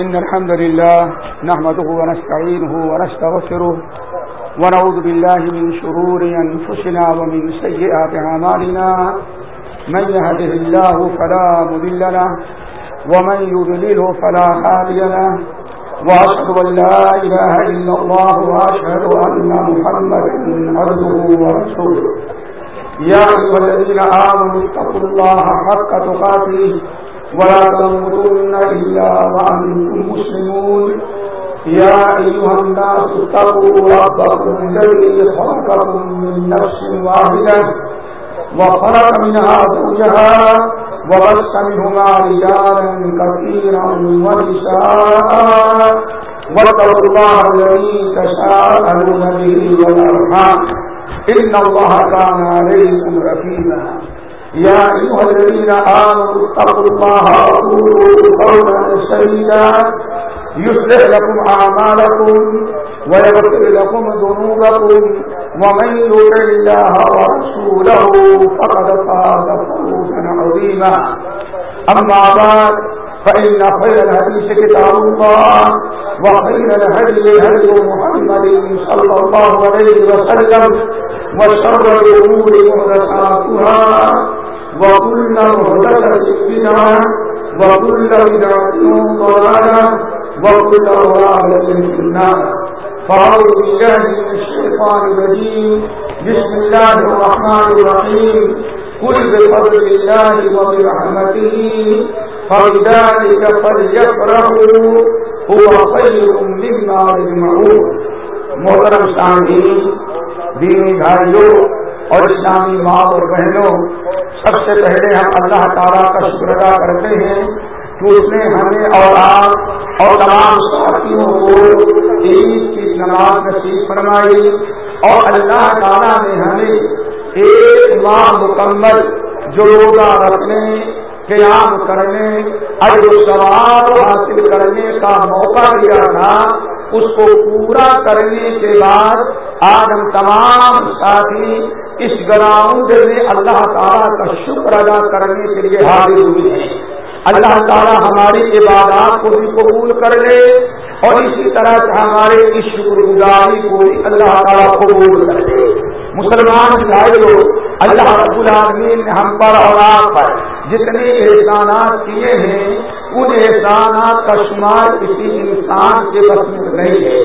إن الحمد لله نحمده ونستعينه ونستغفره ونعوذ بالله من شرور أنفسنا ومن سيئات عمالنا من يهده الله فلا مذل له ومن يذلله فلا هادي له. وأشهد أن لا إله إلا الله وأشهد أن محمد عبده ورسوله. يا أيها الذين آمنوا اتقوا الله حق تقاته ولا تموتن إلا وأنتم مسلمون. يا أيها الناس اتقوا ربكم الذي خلقكم من نفس واحدة وخلق منها زوجها وبث منهما رجالا كثيرا ونساء. واتقوا الله الذي تساءلون به والأرحام. إن الله كان عليكم رقيبا. يا أيها الذين آمنوا اتقوا الله وقولوا قولا سديدا. يصلح لكم أعمالكم ويغفر لكم ذنوبكم. ومن يطع الله ورسوله فقد فاز فوزا عظيما. أما بعد، فإن خير الحديث كتاب الله وخير الهدي هدي محمد صلى الله عليه وسلم وشر الأمور محدثاتها. وكل محدثة بدعة وكل بدعة ضلالة، وكل ضلالة في النار. فأعوذ بالله من الشيطان الرجيم. بسم الله الرحمن الرحيم. قل بفضل الله وبرحمته، فبذلك فليفرحوا، هو خير مما يجمعون. محترم سامعین دینی بھائیوں اور اسلامی ماں اور بہنوں سب سے پہلے ہم اللہ تعالیٰ کا شکر ادا کرتے ہیں کہ اس نے ہمیں اور آپ اور تمام ساتھیوں کو عید کی نماز نصیب فرمائی اور اللہ تعالیٰ نے ہمیں ایک ماہ مکمل جو روزہ رکھنے قیام کرنے، اجر و ثواب حاصل کرنے کا موقع دیا تھا، اس کو پورا کرنے کے بعد آج ہم تمام ساتھی اس گراؤنڈ میں اللہ تعالیٰ کا شکر ادا کرنے کے لیے حاضر ہوئے ہیں۔ اللہ تعالیٰ ہماری عبادات کو بھی قبول کر لے اور اسی طرح سے ہمارے اس شکر گزاری کو بھی اللہ تعالیٰ قبول کر لے۔ مسلمان بھائیوں اللہ رب العالمین نے ہم پر اور آپ پر جتنے احسانات کیے ہیں، ان احسانات کا شمار کسی انسان کے بس میں نہیں ہے۔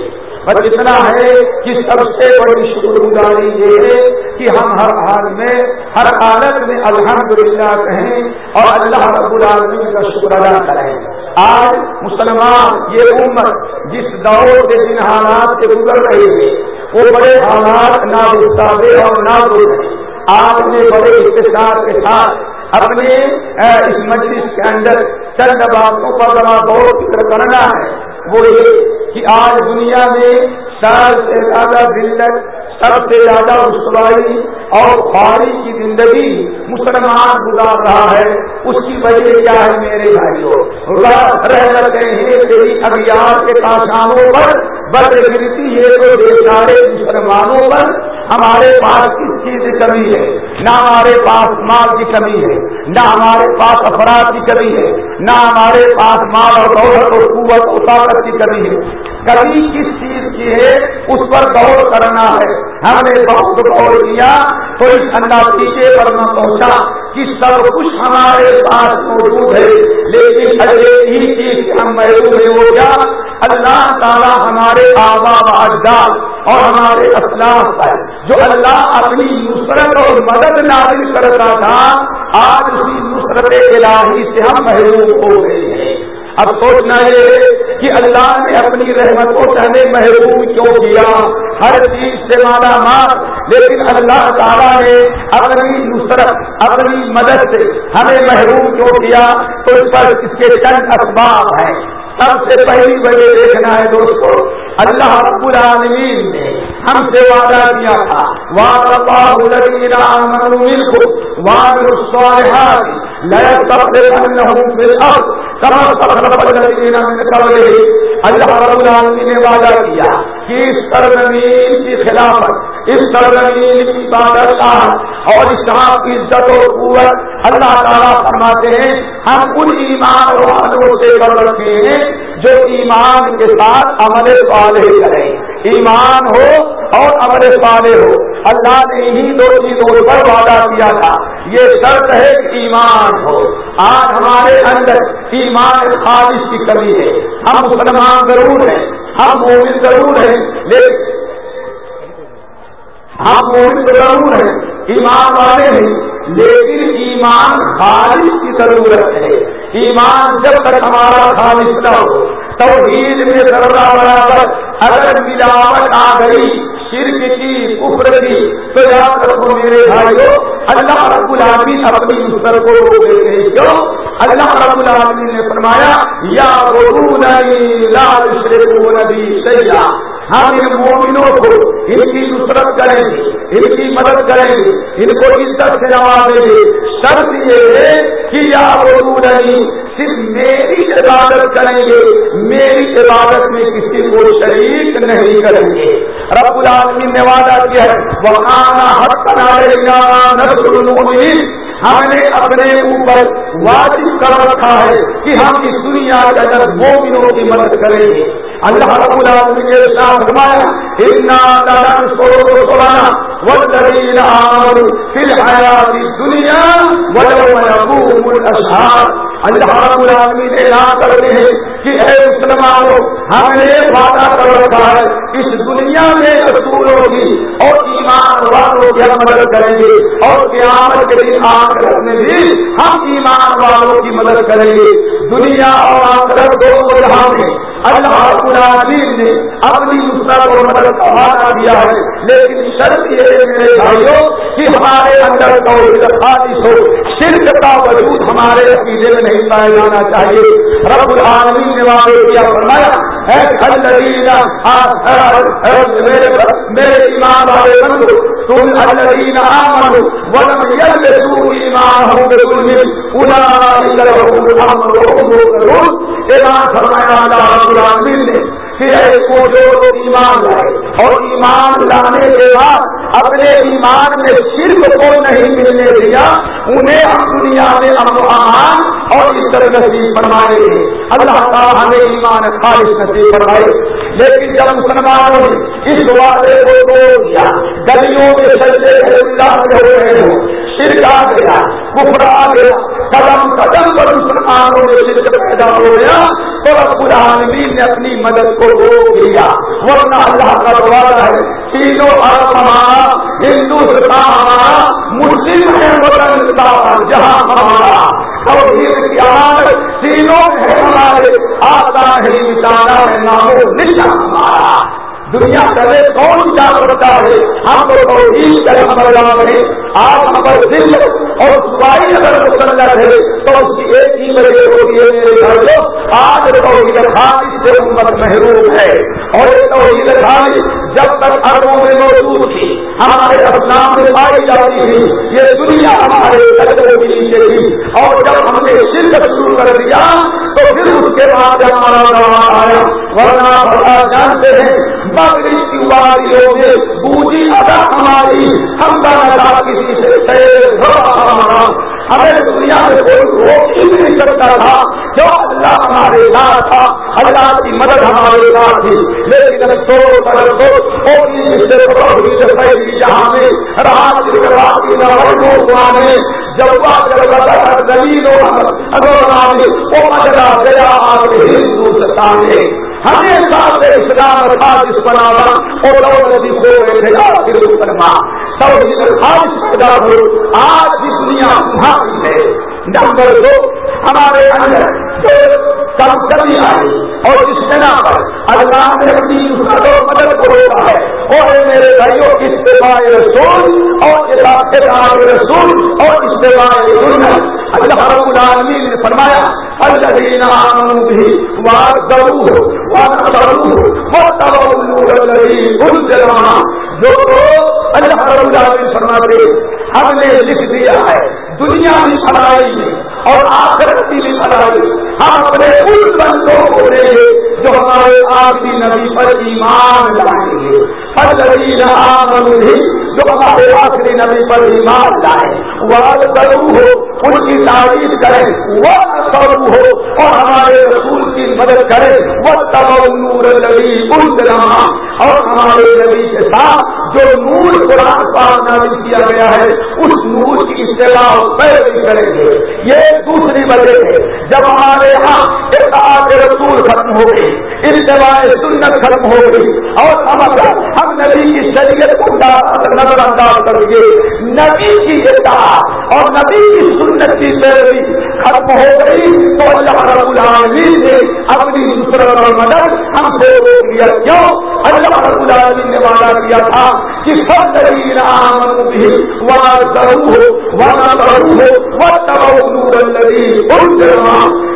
بس اتنا ہے کہ سب سے بڑی شکر گزاری یہ ہے کہ ہم ہر حال میں، ہر حالت میں الحمدللہ کہیں اور اللہ رب العالمین کا شکر ادا کریں۔ آج مسلمان، یہ امت جس دور کے جن حالات سے گزر رہی ہے، وہ بڑے حالات نہ اور نہ گزرے آپ نے بڑے اختصار کے ساتھ اپنے اس مجلس کے اندر چند باتوں پر بڑا غور فکر کرنا ہے۔ وہ یہ کہ آج دنیا میں سال سے زیادہ دلت سب سے زیادہ رسوائی اور خواری کی زندگی مسلمان گزار رہا ہے۔ اس کی وجہ کیا ہے میرے بھائیوں؟ رہ رہتے ہیں تیری ابیات کے کاشانوں پر بد گرتی ہے تو بے سارے مسلمانوں پر ہمارے پاس کس چیز کی کمی ہے؟ نہ ہمارے پاس مال کی کمی ہے، نہ ہمارے پاس افراد کی کمی ہے، نہ ہمارے پاس مال اور دولت اور قوت اور طاقت کی کمی ہے۔ کمی کس چیز کی ہے، اس پر غور کرنا ہے۔ ہم نے بہت غور کیا، تو اس نتیجے پر نہ پہنچا کہ سب کچھ ہمارے پاس موجود ہے۔ لیکن ایک چیز ہم محروم ہو گیا۔ اللہ تعالیٰ ہمارے آبا و اجداد اور ہمارے اسلاف پر، جو اللہ اپنی نصرت اور مدد نازل کرتا تھا، آج اسی نصرت الہی سے ہم محروم ہو گئے۔ اب سوچنا ہے کہ اللہ نے اپنی رحمتوں سے ہمیں محروم کیوں کیا؟ ہر چیز سے مالا مار، لیکن اللہ تعالیٰ نے اپنی نصرت، اپنی مدد سے ہمیں محروم کیوں کیا؟ تو اس پر اس کے چند اسباب ہیں۔ سب سے پہلی وجہ دیکھنا ہے دوستو، اللہ رب العالمین نے ہم سے وعدہ کیا تھا۔ اللہ رب العالمین نے وعدہ کیا کہ اس سرزمین کی خلافت اس سرزمین کی بادشاہ اور اس کی عزت و قوت، اللہ تعالیٰ فرماتے ہیں ہم ان ایمان والوں سے کر رکھے ہیں جو ایمان کے ساتھ عمل صالح کرے ایمان ہو اور عمل صالح ہو اللہ نے ہی دو چیزوں پر وعدہ کیا تھا۔ یہ شرط ہے کہ ایمان ہو۔ آج ہمارے اندر ایمان خالص کی کمی ہے۔ ہم مسلمان ضرور ہیں۔ ہم مومن ضرور ہیں۔ لیکن ہم مومن ضرور ہیں۔ ایمان والے ہیں۔ لیکن ایمان خالص کی ضرورت ہے۔ ایمان جب تک ہمارا خالص نہ ہو، توحید میں ذرا برابر اگر ملاوٹ آ گئی شرک کی، کفر کی، تو یاد رکھو میرے بھائیو، اللہ رب العالمین اپنی مستر کو روک لیتے ہیں کیوں؟ اللہ رب العالمین نے فرمایا، یا لال شرک نبی سیاح ہم ان مومنوں کو ان کی نصرت کریں گے ان کی مدد کریں گے ان کو عزت سے نوازیں گے شرط یہ ہے کہ یا نہیں صرف میری عبادت کریں گے، میری عبادت میں کسی کو شریک نہیں کریں گے۔ رب العالمین نے وعدہ کیا ہے وہ آنا حق بنا ہم نے اپنے اوپر واجب کر رکھا ہے کہ ہم اس دنیا کے اندر مومنوں کی مدد کریں گے۔ اللہ رب العالمین ساتھ فرمایا دنیا سورانا والذین آمنوا فی الحیات الدنیا یقوم اللہ رب العالمین نے اعلان رہے ہیں کہ اے مسلمانوں، ہم نے وعدہ کر رکھا ہے، اس دنیا میں رسولوں کی اور ایمان والوں کی ہم مدد کریں گے اور قیامت کے دن آخرت میں بھی ہم ایمان والوں کی مدد کریں گے۔ دنیا اور آخرت دونوں جہاں میں اللہ العالمین نے اپنی مسلم اور مدد کا وعدہ دیا ہے۔ لیکن شرط یہ ہے میرے بھائیوں کہ ہمارے اندر توحید خالص ہو۔ شرک کا وجود ہمارے عقیدے میں نہیں پایا جانا چاہیے۔ رب العالمین نے وعدے کیا، فرمایا میرے میرے ایمان والے بندو، تم الذين آمنوا ولم يلبسوا ایمانهم بظلم، اولئک لهم الامن وهم مهتدون اعلان فرمایا اللہ رب العالمین نے کہ ایسے جو ایمان لائے۔ اور ایمان لانے کے بعد اپنے ایمان میں صرف کو نہیں ملنے دیا، انہیں ہم دنیا میں امن و امان اور اس طرح نصیب فرمائے گے۔ اللہ تعالیٰ ہمیں ایمان خالص نصیب فرمائے۔ لیکن جب مسلمانوں نے اس وعدے کو توڑ دیا گلیوں میں چلتے اللہ ہو رہے ہوں شرک آ گیا، کفر آ گیا، قدم قدم پر مسلمانوں میں شرک پیدا ہو گیا تو رب العالمین نے اپنی مدد کو روک لیا، ورنہ اللہ کا دوارا ہے، تینوں عرب ہمارا ہندوستان ہمارا مسلم ہے وطن جہاں ہمارا توحید کی آمد، تینوں ہے ہمارے آتا ہے مٹانا ہے، نامو نشا ہمارا۔ دنیا کرے کون کیا کرتا ہے؟ ہم تو توحید کا نمبر رہے آج ہمارے دل اور سوائی اگر مسلط ہے تو اس کی ایک ہی وجہ ہوتی ہے، میرے گھر کو آج توحید خاص سے امت محروم ہے۔ اور یہ توحید خاص جب تک اربوں میں موجود تھی، ہمارے اسلام میں پائی جاتی تھی۔ یہ دنیا ہمارے قدروں کے نیچے تھی۔ اور جب ہم نے شرکت شروع کر دیا، تو پھر اس کے بعد ہمارا آیا۔ ورنہ جانتے ہیں۔ مغرب کی واریوں میں بوجھی ادا ہماری ہم کا کسی سے ہمارا ہمیں دنیا میں کوئی روک ہی نہیں سکتا تھا جو اللہ ہمارے ساتھ تھا اللہ کی مدد ہمارے ساتھ تھی لیکن سو کر سو جہاں میں رات کی نے جب زمین وہ مدرا گیا ہندوستان میں ہمیشہ سے اسلام تھا جس پر آنا اور دولت کو رہے تھا خاص پیدا ہو آج کی دنیا بھاری ہے۔ نمبر دو، ہمارے اندر جو کم کمی آئی اور اس بنا پر اللہ نے اپنی مدد کو روکا ہے۔ وہ ہے میرے بھائیوں کی استعمال رسول اور کتاب رسول اور استعمال سنت۔ اللہ رب العالمین نے فرمایا الذين آمنوا به وعذروه ونصروه واتبعوا النور الذي معه جو اللہ رب العالمین فرماتے ہم نے لکھ دیا ہے دنیا بھی بھلائی اور آخرت کی بھی بھلائی ہم اپنے ان بندوں کو دیں گے جو ہمارے آخری نبی پر ایمان لائیں گے۔ جو ہمارے آخری نبی پر ایمان لائے وہ کرو ہو ان کی تعریف کرے وہ کرو ہو اور ہمارے رسول کی مدد کرے وہ تب نور نبی ان اور ہمارے نبی کے ساتھ جو نور قرآن پاک نازل کیا گیا ہے، اس نور کی اصطلاح پیروی کریں گے۔ یہ دوسری وجہ ہے۔ جب ہمارے یہاں اتحاد رسول ختم ہو گئی اتباع سنت ختم ہو گئی۔ اور ہم ہم نبی کی شریعت کو نظر انداز کر گے، نبی کی اطاعت اور نبی کی سنت کی پیروی ختم ہو گئی، تو اللہ رب العالمین نے اپنی نصرت اور مدد ہم سے روک لیا کیوں؟ اللہ رب العالمین نے وعدہ کیا تھا کہ سب دلیل آمن بھی وہاں ضرور ہو وہاں ضرور ہو وہ تب نور الذي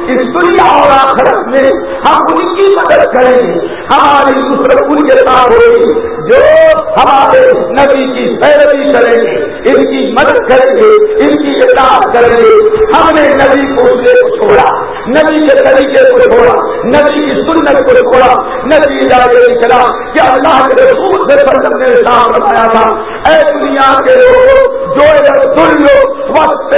اس دنیا اور آخرت میں ہم ان کی مدد کریں گے۔ ہماری نصرت ان کے ساتھ ہوگی جو ہمارے نبی کی پیروی کریں گے، ان کی مدد کریں گے، ان کی اطاعت کریں گے۔ ہم نے نبی کو کو چھوڑا نبی کے طریقے کو چھوڑا، نبی کی سنت کو چھوڑا۔ نبی جاگے چلا کہ اللہ کے رسول سے پردم نے ساتھ بتایا تھا، اے دنیا کے لوگ جو دلو وقت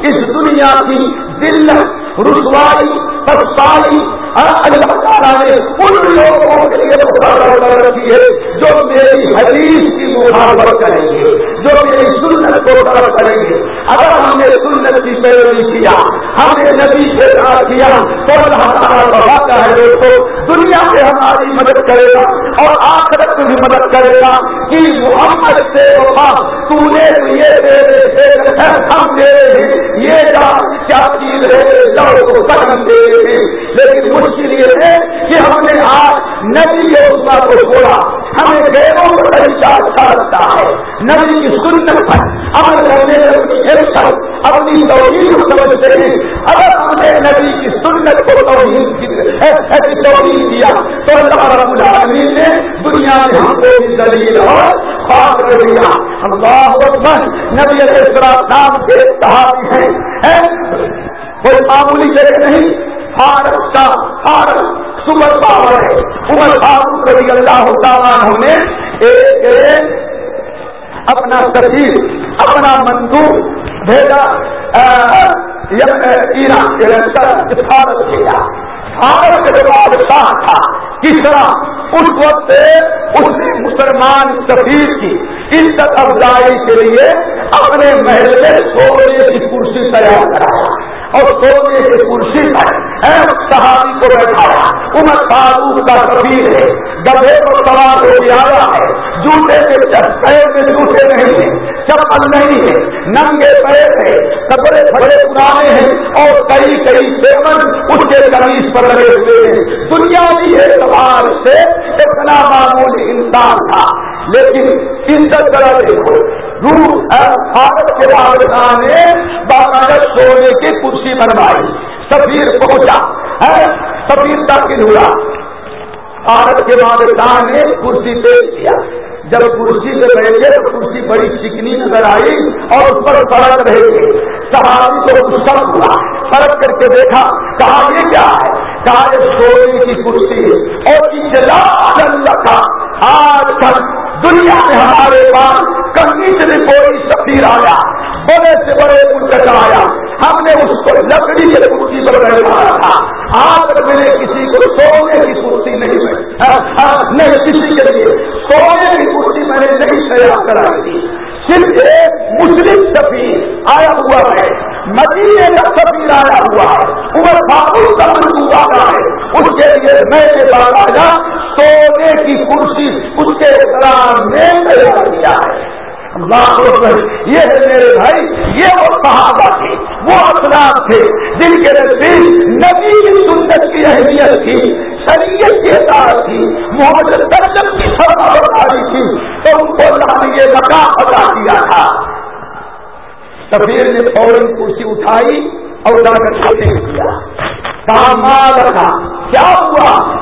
اس دنیا کی ذلت رسوائی پسائی اللہ تعالیٰ نے ان لوگوں کے لیے مقرر رکھی ہے جو میری حدیث کی مخالفت کریں گے جو میری سنت کو طرف کریں گے اگر ہم نے سنت کی پیروی کیا ہم نے نبی سے کہا کیا تو اللہ تعالیٰ بڑھاتا ہے دوستوں دنیا سے ہماری مدد کرے گا اور آخرت میں بھی مدد کرے گا کہ محمد سے وفا تو نے یہ ہم دے یہ کیا چیز ہے کو قدم دے رہے ہیں لیکن مشکل یہ ہے کہ ہم نے آج نبی یوزنا کو چھوڑا۔ ہمیں غیروں کو طریقہ اچھا لگتا ہے۔ نبی کی سنت پر عمل کرنے اپنی توحید کو سمجھتے ہیں۔ اگر ہم نے نبی کی سنت کو توحید توحید دیا، تو اللہ رب العالمین نے دنیا میں ہم کو دلیل اور خواب کر دیا۔ اللہ اکبر، نبی علیہ السلام نام کے صحابی ہیں۔ کوئی معمولی جگہ نہیں۔ فارغ کا فارغ سمر پاور ہے۔ عمر فاروق رضی اللہ تعالیٰ نے ایک ایک اپنا تصویر اپنا مندوب بھیجا ایران کے اندر فارغ کیا کے بعد تھا۔ کس طرح؟ اس وقت اس نے مسلمان سفیر کی عزت افزائی کے لیے اپنے محل میں سونے کی کرسی تیار کرایا اور سونے کی کرسی پر صحابی کو بیٹھایا عمر فاروق کا کبیر ہے۔ گدھے کو سوار ہو کے آیا ہے جوتے کے پیر میں جوتے نہیں ہیں چپل نہیں ہے ننگے پیر ہے کپڑے بڑے پرانے ہیں اور کئی کئی پیمن اس کے کمیز پر لگے ہوئے ہیں۔ دنیا بھی اعتبار سے اتنا معمولی انسان تھا۔ لیکن عزت طرح دیکھو بھارت کے بادشاہ نے باقاعدہ سونے کی کرسی بنوائی۔ سفیر پہنچا سفیر داخل ہوا۔ بھارت کے بادشاہ نے کرسی پیش کیا۔ جب کرسی سے بیٹھے تو کرسی بڑی چکنی نظر آئی اور اس پر فرق رہے۔ گی صحابی کو غصہ ہوا، فرق کر کے دیکھا، کہا، یہ کیا ہے؟ کہا، یہ سونے کی کرسی اور اللہ کا آج تک دنیا میں ہمارے پاس کہیں سے بھی کوئی سفیر آیا، بڑے سے بڑے ملک آیا۔ ہم نے اس کو لکڑی کے کرسی پر بیٹھایا تھا۔ آج تک میں کسی کو سونے کی کرسی نہیں ہاں، نہیں، کسی کے لیے۔ سونے کی کرسی میں نے نہیں تیار کرائی تھی۔ صرف ایک مسلم سفیر آیا ہوا ہے۔ مدینے کا سفیر آیا ہوا ہے۔ عمر فاروق کا منصوبہ آتا ہے۔ اس کے لیے میں نے باقاعدہ سونے کی کرسی اس کے احترام میں تیار کیا ہے۔ یہ ہے میرے بھائی، یہ وہ صحابہ تھے، وہ اسلام تھے جن کے نزدیک نبی کی سنت کی اہمیت تھی، شریعت کی اطاعت تھی، محمد سرجن کی فرما برداری تھی، تو ان کو اللہ نے یہ مقام ادا کیا تھا۔ سفیر نے فوراً کرسی اٹھائی اور جا کر کھاتے کیا۔ کہاں مال رکھا، کیا ہوا؟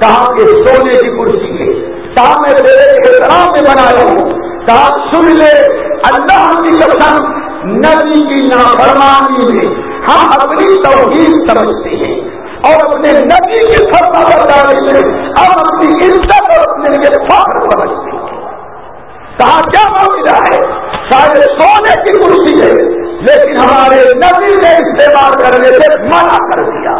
کہاں کے سونے کی کرسی کے سامنے تیرے احترام میں بنایا ہوں۔ کہا سن لے، اللہ کی قسم، نبی کی نافرمانی میں ہم اپنی توحید سمجھتے ہیں اور اپنے نبی کے فرما برداری میں ہم اپنی عزت اور اپنے لیے فخر سمجھتے ہیں۔ کہا، کیا معاملہ ہے؟ شاید سونے کی کرسی ہے، لیکن ہمارے نبی نے استعمال کرنے سے منع کر دیا۔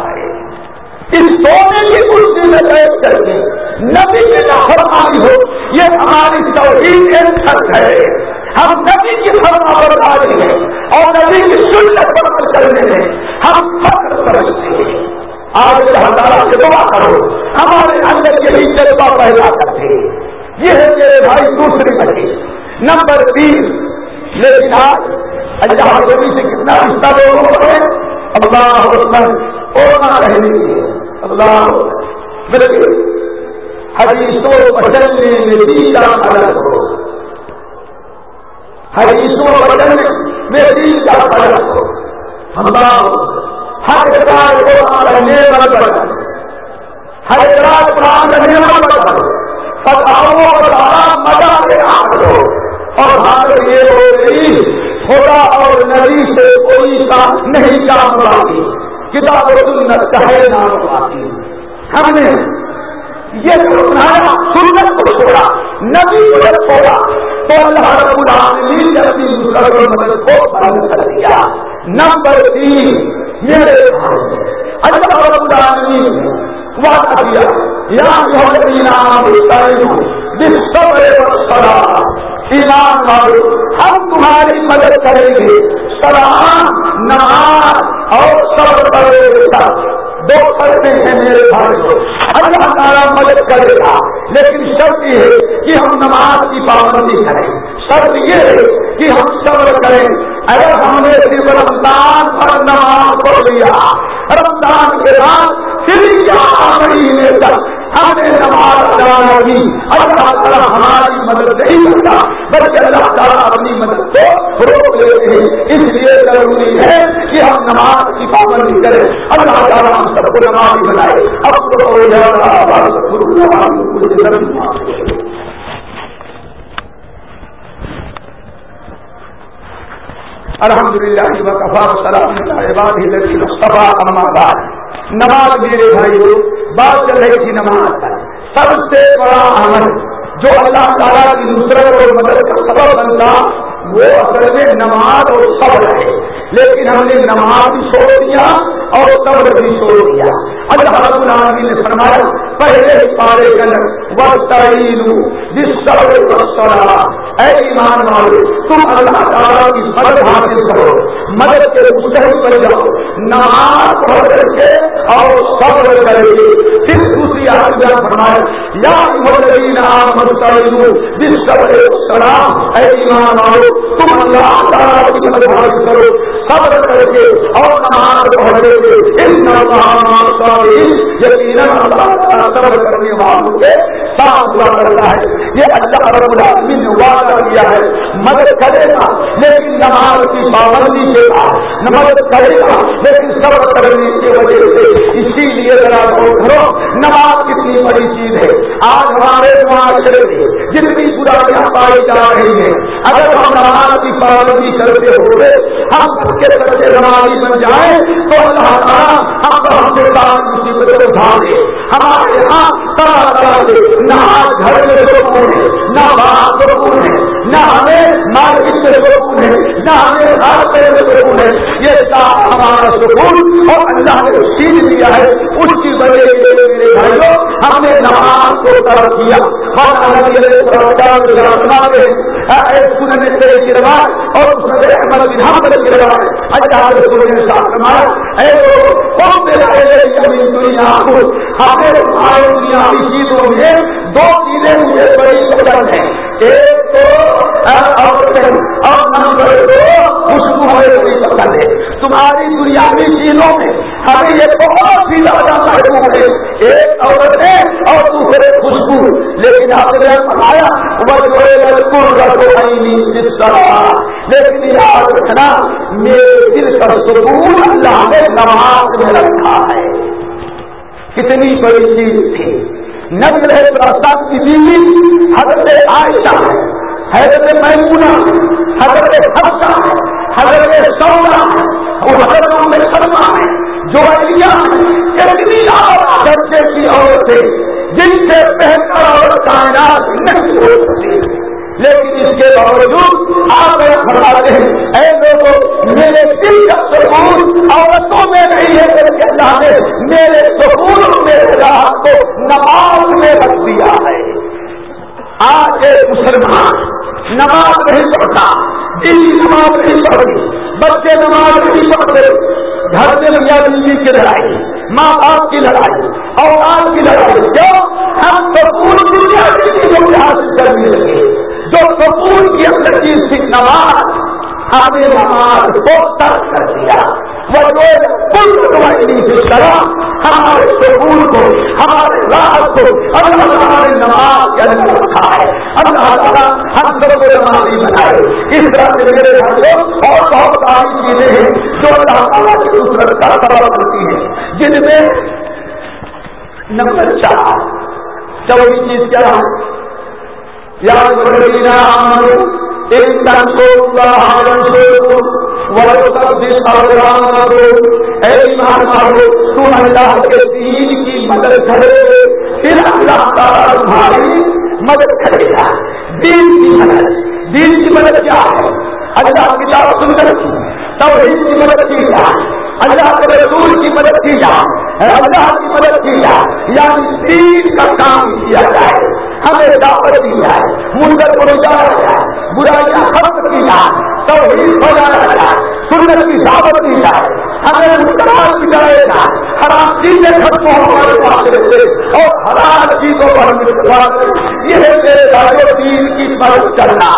اس سونے کی کرسی میں بیٹھ کر کے نبی کی فرمائی ہو، یہ ہماری توحید ایک خرچ ہے۔ ہم نبی کی فرما برداری ہے اور نبی کی سنت پر عمل کرنے میں ہم فخر سمجھتے ہیں۔ آج اللہ تعالیٰ سے دعا کرو، ہمارے اندر یہی جذبہ پیدا کرتے یہ ہے میرے بھائی دوسری بچی نمبر تین لیکن آج اللہ نبی سے کتنا رشتہ لوگوں کو ہے؟ اللہ حسن اونا رہنے اللہ میرے حدیثوں بچنے میں دیدہ الگ ہو حدیثوں بچنے میں دیدہ الگ ہو اللہ ہر اعتراض قرآن کا نعمت بنا ہر اعتراض قرآن کا نعمت بنا فتاؤں اور آرام مزہ کے آپ ہو۔ اور حاضر یہ ہو گئی خدا اور نبی سے کوئی کام نہیں کام باقی کتاب و سنت کہے نام ہم نے یہ سنایا، سنت کو چھوڑا، نبی کو چھوڑا، تو اللہ رب العالمین نے اپنی مدد کو بند کر دیا۔ نمبر تین، میرے اللہ رب العالمین وعدہ کیا، یا جو نام ایمان والو ہم تمہاری مدد کریں گے۔ سلام، نماز اور سب کرے دو کرتے ہیں میرے بھائی۔ کو اللہ تعالیٰ مدد کرے گا۔ لیکن شرط یہ ہے کہ ہم نماز کی پابندی کریں۔ شرط یہ ہے کہ ہم صبر کریں۔ اگر ہم نے صرف رمضان پر نماز پڑھ لیا، رمضان کے بعد پھر کیا مہینے تک ہم نے نماز ادا کی اللہ تعالیٰ ہماری مدد نہیں کرتا، بلکہ اللہ تعالیٰ اپنی مدد کو روک لیتے ہیں۔ اس لیے ضروری ہے کہ ہم نماز کی پابندی کریں۔ اللہ تعالیٰ ہم سب کو نماز بنائے۔ اب تو الحمد للہ وقفا سلام عباد ہی لڑکی مصطفیٰ اما بعد۔ نماز میرے بھائی بات چل رہی تھی نماز سب سے بڑا عمل جو اللہ تعالیٰ کی نصرت اور مدد کا سبب بنتا، وہ اصل میں نماز اور صبر ہے۔ لیکن ہم نے نماز بھی چھوڑ دیا اور صبر بھی چھوڑ دیا۔ اللہ رب العالمین نے فرمایا پہلے پارے کر وقت جس صبر اے ایمان والو، تم اللہ تعالیٰ کی مدد حاصل کرو۔ مدد کے مستحق پر جاؤ۔ نماز پڑھ کے اور صبر کر کے پھر دوسری آدمی فرمایا، یا مدینہ مستعین جس صبر سلام اے ایمان والو، تم اللہ تعالیٰ کی مدد حاصل کرو۔ صبر کر کے اور نماز پڑھ کے ان نماز یقیناً اللہ تعالیٰ صبر کرنے والوں کے ساتھ ہوا کرتا ہے۔ یہ اللہ رب العالمین نے وعدہ کیا ہے۔ مدد کرے گا لیکن نماز کی پابندی کے بعد مدد کرے گا لیکن صبر کرنے کی وجہ سے۔ اسی لیے ذرا کرو نماز کتنی بڑی چیز ہے۔ آج ہمارے معاشرے میں جتنی برائیاں پائی جا رہی ہیں، اگر ہم نماز کی پابندی کرتے ہوئے ہم کے سچے نمازی بن جائیں، تو اللہ تعالیٰ ہم کو ہم سے مصیبتیں اٹھا دے ہمارے یہاں طرح طرح سے نہ گھر میں سکون ہے نہ باہر سکون ہے نہ ہمیں مارکیٹ میں سکون ہے، نہ ہمیں ہر طرح میں سکون ہے۔ یہ سب ہمارا سکون اور اللہ نے سیل دیا ہے۔ اس کی وجہ سے میرے بھائیوں ہم نے نماز کو طرف کیا۔ ہاں، روایت اور احمد کی روایت اللہ رسول نے فرمایا، اے دنیا دنیا کی چیزوں میں دو چیزیں مجھے بڑی پسند ہیں۔ ایک تو اور نمبر دو خوشبو بڑی پسند ہے۔ تمہاری دنیاوی چیزوں میں ہمیں یہ بہت ہی زیادہ محبوب ہے۔ ایک عورت ہے اور دوسرے خوشبو لیکن آپ نے بتایا لیکن یاد رکھنا میرے دل کا سکون اللہ نے نماز میں رکھا ہے۔ کتنی بڑی چیز تھی۔ نبی رہے کی بیوی حضرت عائشہ، حضرت محمودہ حضرت حفصہ، حضرت سونا اور حضرت میں سلما ہے جو اتنی درجے کی عورتیں جن سے بہتر اور کائنات نہیں ہو سکتی لیکن اس کے باوجود آپ فرماتے ہیں، اے لوگوں میرے دل کا سکون عورتوں میں نہیں ہے، بلکہ اللہ نے میرے سکون میرے راہ کو نماز میں رکھ دیا ہے۔ آج ایک مسلمان نماز نہیں پڑھتا، دل نماز نہیں پڑھتی بچے نماز نہیں پڑھتے۔ گھر میں میاں بیوی کی لڑائی ماں باپ کی لڑائی، اولاد کی لڑائی، کیوں؟ ہم سکون دنیا کی چیزوں کو حاصل کرنے لگے۔ جو سکون کی اندر کی سی نماز ہمیں نماز کو ترک کر دیا۔ وہ جو طرح ہمارے سکون کو، ہمارے راحت کو اللہ ہمارے نماز کے اندر رکھا ہے اللہ تعالیٰ ہم سب کو نمازی بنائے۔ اس طرح سے میرے بھائیوں اور بہت ساری چیزیں ہیں جو اللہ تعالیٰ کی دوسرت کا سبب ہوتی ہیں۔ جن میں نمبر چار چوبی چیز کیا ہے؟ يا الذين آمنوا إن تنصروا الله ينصركم یاد مدینہ ایک دن کو تم اللہ کے دین کی مدد کرے پھر اللہ تعالیٰ تمہاری مدد کرے گا۔ دین کی مدد، دین کی مدد کیا ہے؟ اللہ کی دعوت سن کر تب کی مدد کی جائے اللہ کے رسول کی مدد کی جائے اللہ کی مدد کی جائے یعنی دین کا کام کیا جائے۔ ہمیں دعوت دی جائے منڈر کو جایا جائے، برائیاں ختم کی جائے، توحید بجایا جائے، سنت کی دعوت دی جائے۔ ہمیں مسلمان کی جائے گا حرام چیزیں ختم ہمارے پاس سے، اور حرام چیزوں پر ہم یہ میرے دارے دین کی مدد کرنا۔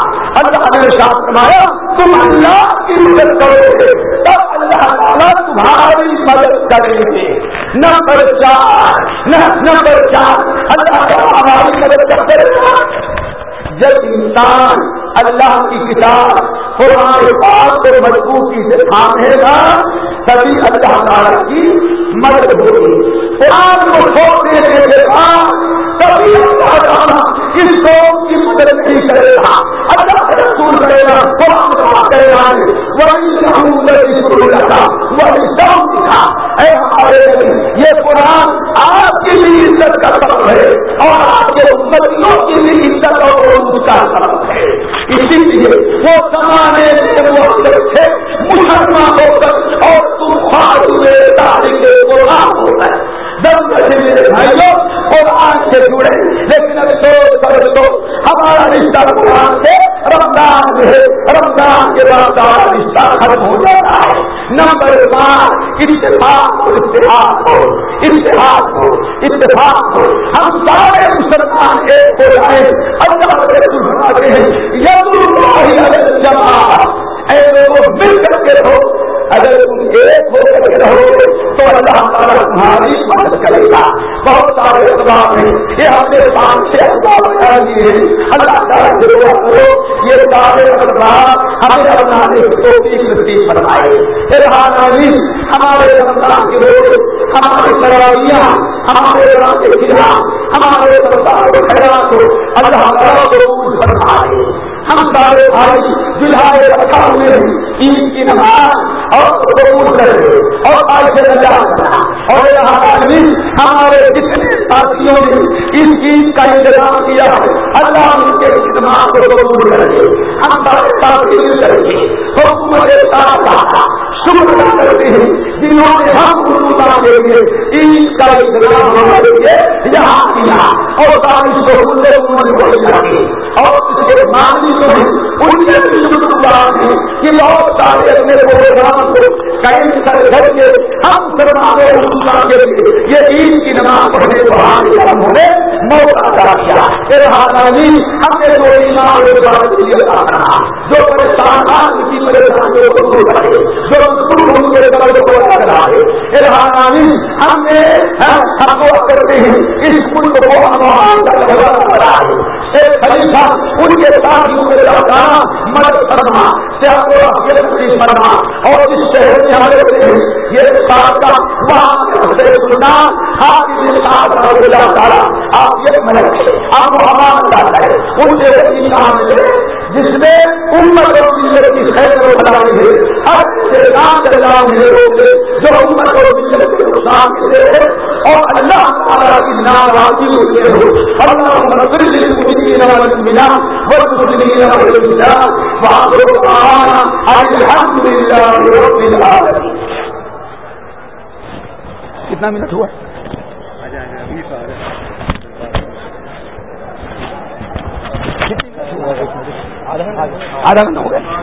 اللہ نے شاہ فرمایا، تم اللہ کی مدد کرو گے، تب اللہ تعالیٰ تمہاری مدد کریں گے۔ نمبر چار نمبر چار اللہ ہماری مدد کرتے جب انسان اللہ کی کتاب قرآن پاک کو مضبوطی سے تھامے گا تبھی اللہ تعالیٰ کی مدد ہوگی قرآن کو چھوڑ دینے کے بعد کبھی اللہ تعالیٰ اس قوم کی مدد نہیں کرے گا اللہ کا رسول کرے گا قرآن کا کرے گا وہی شروع لگا وہی شام دکھا اے ہمارے یہ قرآن آپ کے لیے عزت کا سبب ہے اور آپ کے بچوں کے لیے عزت اور عروج کا سبب ہے۔ اسی لیے وہ زمانے کے وقت تھے، مسلمان ہو کر اور تم خاص ہوئے تاریخ قرآن ہوتا ہے۔ جب میرے بھائی لوگ قرآن سے جڑے لیکن افسوس کر دو۔ ہمارا رشتہ قرآن سے رمضان ہے۔ رمضان کے بعد ہمارا رشتہ ختم ہو جاتا ہے۔ نمبر پانچ اتفاق ہو اتحاد ہو۔ اتحاد ہو۔ اتفاق ہو۔ ہم سارے مسلمان ایک ہو جائیں۔ اللہ کے سناتے ہیں ید اللہ جمع اے لوگ مل کر کے رہو۔ اگر تم ایک ہو کر کے رہو تو اللہ تعالیٰ تمہاری مدد کرے گا بہت سارے اسباب ہیں یہ ہم نے پانچ چھ اسباب بتا دیے ہیں اللہ تعالیٰ سے دعا کرو یہ سارے اسباب ہمیں اپنانے کی توفیق نصیب فرمائے پھر حالی ہمارے رمضان کے لوگ ہمارے تراویاں ہمارے رام کے خلاف ہمارے رمضان کے خیرات ہو، اللہ تعالیٰ کو فرمائے۔ ہم سارے بھائی جلائے رکھا ہوئے عید کی نماز اور قبول کرے اور آج سے نجا اور یہاں آدمی ہمارے جتنے ساتھیوں نے اس چیز کا انتظام کیا اللہ ان کے اجتماع کو قبول کرے ہم سارے ساتھی مل کر کے حکومت شکر کرتے ہیں جنہوں نے ہم حکومت کے لیے عید کا انتظام ہمارے لیے یہاں کیا اور بارش کو انہوں نے اور اس کے مانگی تو ان کے ہیں کہ بہت سارے اپنے پروگرام کو قائم کر کر کے ہم سرمانے کے لیے یہ عید کی نماز پڑھنے کو آگے ہم نے موقع ادا کیا۔ حالانی ہم نے جو ایمان کرنا جو پریشان کی پریشانیوں کو دور کرے، جو ان کے درد کو ہم نے ہم کرتے ہیں اس ملک کو ہم خلیفہ ان کے ساتھ مدد فرما اور اس شہر میں ہمارے یہ ساتھ کا وہاں آپ کے ساتھ تعالیٰ آپ یہ آپ ہمارا ہے ان سے جس میں امت اور ملت کی خیر و بلائی ہے ہر احتجام کام ملے ہوتے جو امت اور ملت کے نقصان ملے ہو اور اللہ تعالیٰ کی ناراضی ہوتے ہو۔ اللہ مسلم ملا بس مسلم ملا بہادر الحمد للہ کتنا منٹ ہوا؟ کتنی منٹ ہوا؟ آدھا گھنٹہ ہو گیا